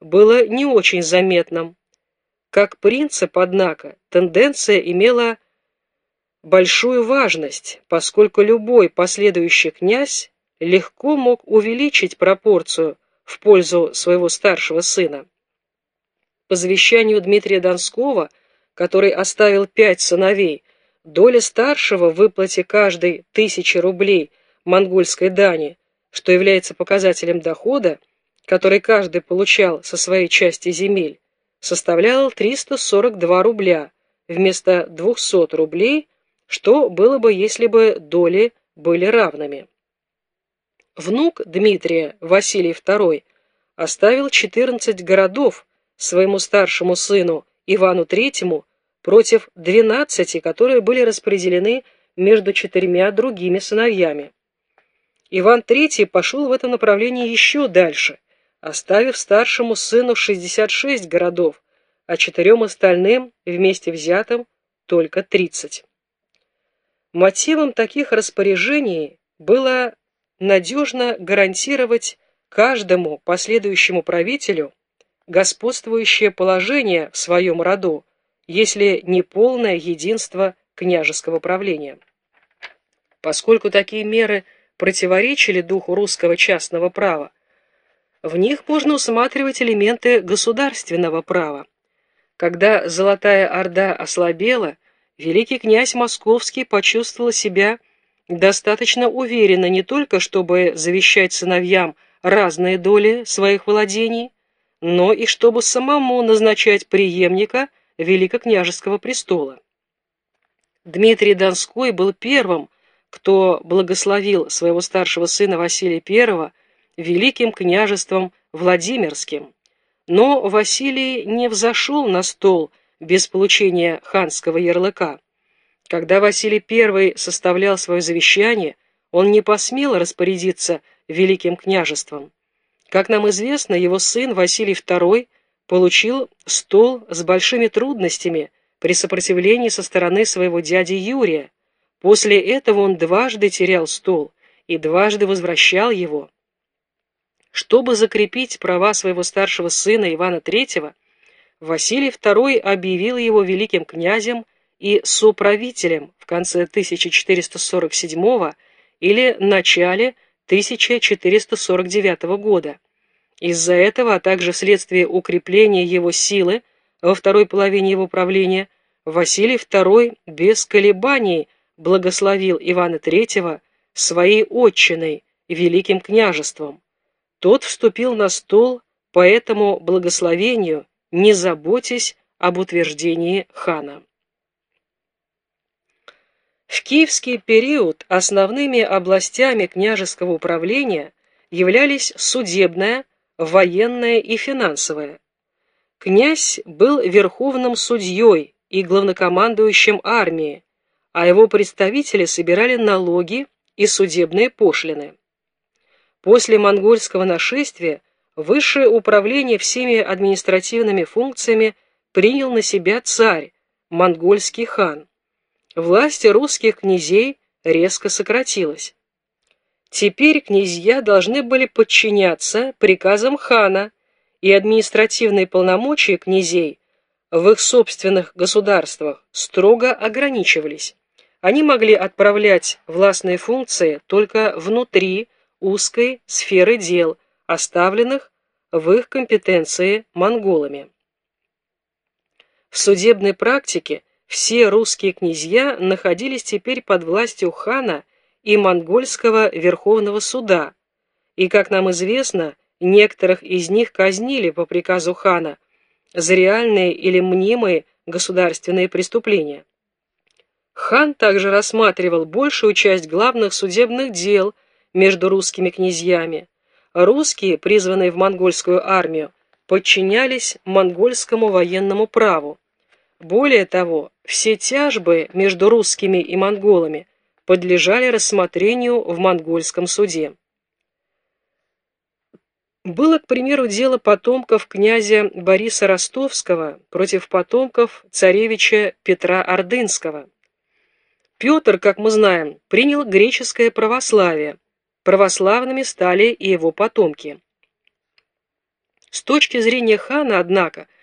было не очень заметным. Как принцип, однако, тенденция имела большую важность, поскольку любой последующий князь легко мог увеличить пропорцию в пользу своего старшего сына. По завещанию Дмитрия Донского, который оставил пять сыновей, доля старшего в выплате каждой тысячи рублей монгольской дани, что является показателем дохода, который каждый получал со своей части земель, составляла 342 рубля вместо 200 рублей, что было бы, если бы доли были равными. Внук Дмитрия, Василий II, оставил 14 городов своему старшему сыну Ивану III против 12, которые были распределены между четырьмя другими сыновьями. Иван III пошел в этом направлении еще дальше, оставив старшему сыну 66 городов, а четырем остальным, вместе взятым, только 30. Мотивом таких распоряжений было надежно гарантировать каждому последующему правителю господствующее положение в своем роду, если не полное единство княжеского правления. Поскольку такие меры противоречили духу русского частного права, в них можно усматривать элементы государственного права. Когда Золотая Орда ослабела, великий князь Московский почувствовал себя достаточно уверенно не только, чтобы завещать сыновьям разные доли своих владений, но и чтобы самому назначать преемника великокняжеского престола. Дмитрий Донской был первым, кто благословил своего старшего сына Василия I великим княжеством Владимирским. Но Василий не взошел на стол без получения ханского ярлыка. Когда Василий I составлял свое завещание, он не посмел распорядиться великим княжеством. Как нам известно, его сын Василий II получил стол с большими трудностями при сопротивлении со стороны своего дяди Юрия. После этого он дважды терял стол и дважды возвращал его. Чтобы закрепить права своего старшего сына Ивана III, Василий II объявил его великим князем и соправителем в конце 1447 или начале 1449 года. Из-за этого, а также вследствие укрепления его силы во второй половине его правления, Василий II без колебаний благословил Ивана III своей отчиной, великим княжеством. Тот вступил на стол по этому благословению, не заботясь об утверждении хана. В киевский период основными областями княжеского управления являлись судебная, военная и финансовая. Князь был верховным судьей и главнокомандующим армии, а его представители собирали налоги и судебные пошлины. После монгольского нашествия высшее управление всеми административными функциями принял на себя царь, монгольский хан власть русских князей резко сократилась. Теперь князья должны были подчиняться приказам хана, и административные полномочия князей в их собственных государствах строго ограничивались. Они могли отправлять властные функции только внутри узкой сферы дел, оставленных в их компетенции монголами. В судебной практике все русские князья находились теперь под властью хана и монгольского верховного суда, и, как нам известно, некоторых из них казнили по приказу хана за реальные или мнимые государственные преступления. Хан также рассматривал большую часть главных судебных дел между русскими князьями. Русские, призванные в монгольскую армию, подчинялись монгольскому военному праву. Более того, все тяжбы между русскими и монголами подлежали рассмотрению в монгольском суде. Было, к примеру, дело потомков князя Бориса Ростовского против потомков царевича Петра Ордынского. Петр, как мы знаем, принял греческое православие. Православными стали и его потомки. С точки зрения хана, однако,